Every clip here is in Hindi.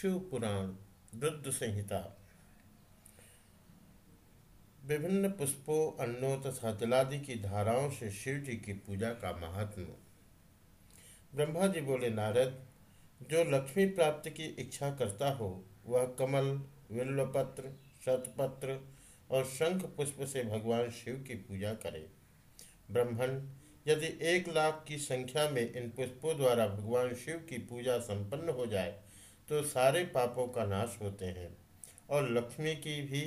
शिव पुराण वृद्ध संहिता। विभिन्न पुष्पों, अन्नों तथा जलादि की धाराओं से शिव जी की पूजा का महात्म। ब्रह्मा जी बोले, नारद, जो लक्ष्मी प्राप्ति की इच्छा करता हो, वह कमल, विल्वपत्र, शतपत्र और शंख पुष्प से भगवान शिव की पूजा करे। ब्रह्मण यदि एक लाख की संख्या में इन पुष्पों द्वारा भगवान शिव की पूजा संपन्न हो जाए तो सारे पापों का नाश होते हैं और लक्ष्मी की भी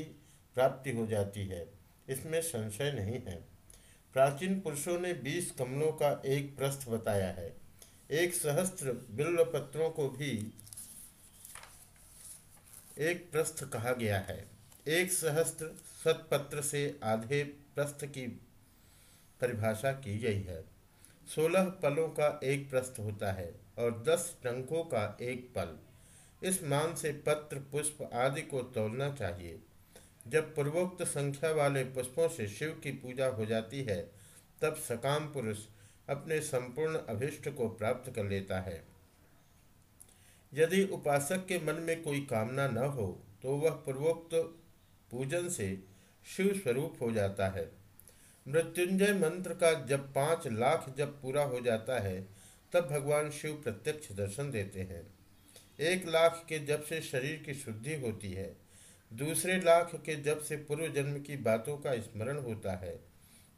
प्राप्ति हो जाती है। इसमें संशय नहीं है। प्राचीन पुरुषों ने बीस कमलों का एक प्रस्थ बताया है। एक सहस्त्र बिल्व पत्रों को भी एक प्रस्थ कहा गया है। एक सहस्त्र सतपत्र से आधे प्रस्थ की परिभाषा की गई है। सोलह पलों का एक प्रस्थ होता है और दस टंकों का एक पल। इस मान से पत्र, पुष्प आदि को तोड़ना चाहिए। जब पूर्वोक्त संख्या वाले पुष्पों से शिव की पूजा हो जाती है, तब सकाम पुरुष अपने संपूर्ण अभिष्ट को प्राप्त कर लेता है। यदि उपासक के मन में कोई कामना न हो तो वह पूर्वोक्त पूजन से शिव स्वरूप हो जाता है। मृत्युंजय मंत्र का जब पाँच लाख जब पूरा हो जाता है, तब भगवान शिव प्रत्यक्ष दर्शन देते हैं। एक लाख के जब से शरीर की शुद्धि होती है, दूसरे लाख के जब से पूर्व जन्म की बातों का स्मरण होता है,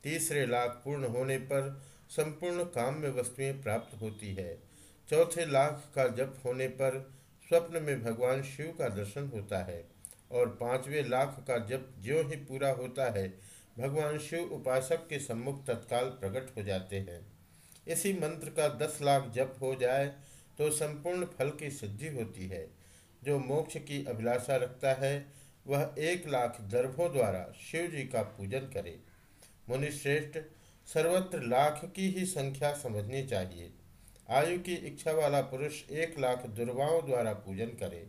तीसरे लाख पूर्ण होने पर संपूर्ण काम में वस्तुएँ प्राप्त होती है, चौथे लाख का जप होने पर स्वप्न में भगवान शिव का दर्शन होता है, और पाँचवें लाख का जप ज्यों ही पूरा होता है, भगवान शिव उपासक के सम्मुख तत्काल प्रकट हो जाते हैं। इसी मंत्र का दस लाख जप हो जाए तो संपूर्ण फल की सिद्धि होती है। जो मोक्ष की अभिलाषा रखता है, वह एक लाख दर्भों द्वारा शिव जी का पूजन करे। मुनिश्रेष्ठ, सर्वत्र लाख की ही संख्या समझनी चाहिए। आयु की इच्छा वाला पुरुष एक लाख दुर्वाओं द्वारा पूजन करे।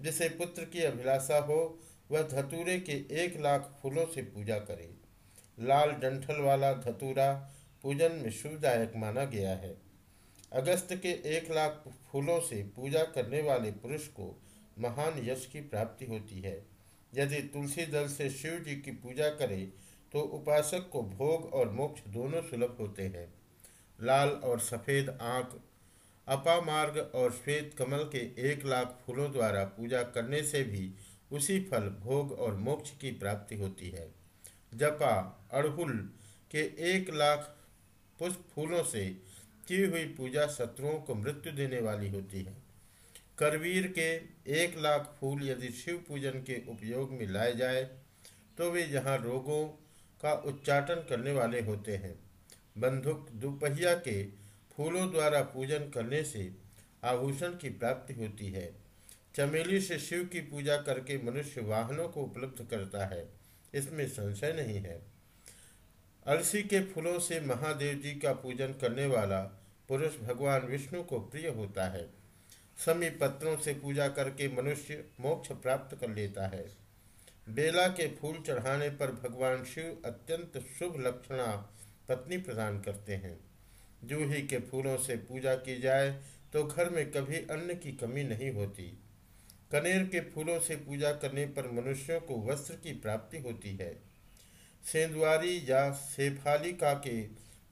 जिसे पुत्र की अभिलाषा हो, वह धतूरे के एक लाख फूलों से पूजा करे। लाल डंठल वाला धतूरा पूजन में शुभदायक माना गया है। अगस्त के एक लाख फूलों से पूजा करने वाले पुरुष को महान यश की प्राप्ति होती है। यदि तुलसी दल से शिव जी की पूजा करे तो उपासक को भोग और मोक्ष दोनों सुलभ होते हैं। लाल और सफ़ेद आँख अपामार्ग और श्वेत कमल के एक लाख फूलों द्वारा पूजा करने से भी उसी फल, भोग और मोक्ष की प्राप्ति होती है। जपा, अड़हुल के एक लाख पुष्प फूलों से की हुई पूजा शत्रुओं को मृत्यु देने वाली होती है। करवीर के एक लाख फूल यदि शिव पूजन के उपयोग में लाए जाए तो वे यहाँ रोगों का उच्चाटन करने वाले होते हैं, बंधुक दुपहिया के फूलों द्वारा पूजन करने से आभूषण की प्राप्ति होती है। चमेली से शिव की पूजा करके मनुष्य वाहनों को उपलब्ध करता है, इसमें संशय नहीं है। अलसी के फूलों से महादेव जी का पूजन करने वाला पुरुष भगवान विष्णु को प्रिय होता है। समी पत्रों से पूजा करके मनुष्य मोक्ष प्राप्त कर लेता है। बेला के फूल चढ़ाने पर भगवान शिव अत्यंत शुभ लक्षणा पत्नी प्रदान करते हैं। जूही के फूलों से पूजा की जाए तो घर में कभी अन्न की कमी नहीं होती। कनेर के फूलों से पूजा करने पर मनुष्यों को वस्त्र की प्राप्ति होती है। सेंदुआरी या सेफालिका के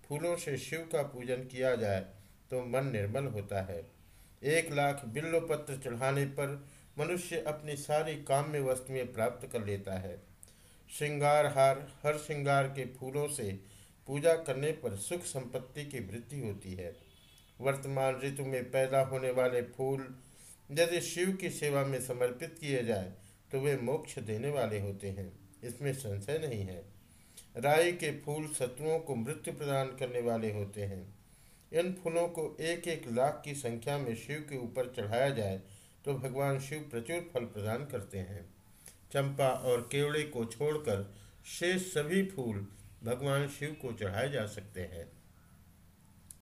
फूलों से शिव का पूजन किया जाए तो मन निर्मल होता है। एक लाख बिल्लो पत्र चढ़ाने पर मनुष्य अपनी सारी काम्य वस्तुएँ प्राप्त कर लेता है। श्रृंगार हार हर श्रृंगार के फूलों से पूजा करने पर सुख संपत्ति की वृद्धि होती है। वर्तमान ऋतु में पैदा होने वाले फूल यदि शिव की सेवा में समर्पित किए जाए तो वे मोक्ष देने वाले होते हैं। इसमें संशय नहीं है। राई के फूल शत्रुओं को मृत्यु प्रदान करने वाले होते हैं। इन फूलों को एक एक लाख की संख्या में शिव के ऊपर चढ़ाया जाए तो भगवान शिव प्रचुर फल प्रदान करते हैं। चंपा और केवड़े को छोड़कर शेष सभी फूल भगवान शिव को चढ़ाए जा सकते हैं।